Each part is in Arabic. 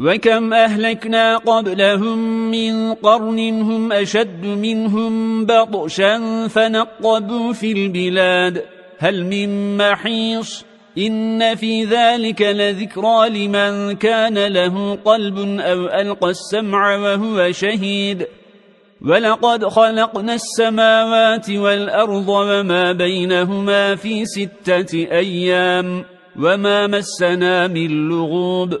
وكم أهلكنا قبلهم من قرن هم أشد منهم بطشا فنقبوا في البلاد هل من محيص إن في ذلك لذكرى لمن كان له قلب أو ألقى السمع وهو شهيد ولقد خلقنا السماوات والأرض وما بينهما في ستة أيام وما مسنا من لغوب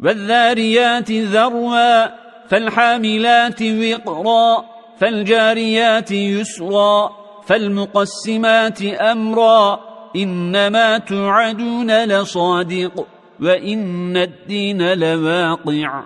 والذاريات ذروا فالحاملات وقرا فالجاريات يسرا فالمقسمات أمرا إنما تعدون لصادق وإن الدين لواقع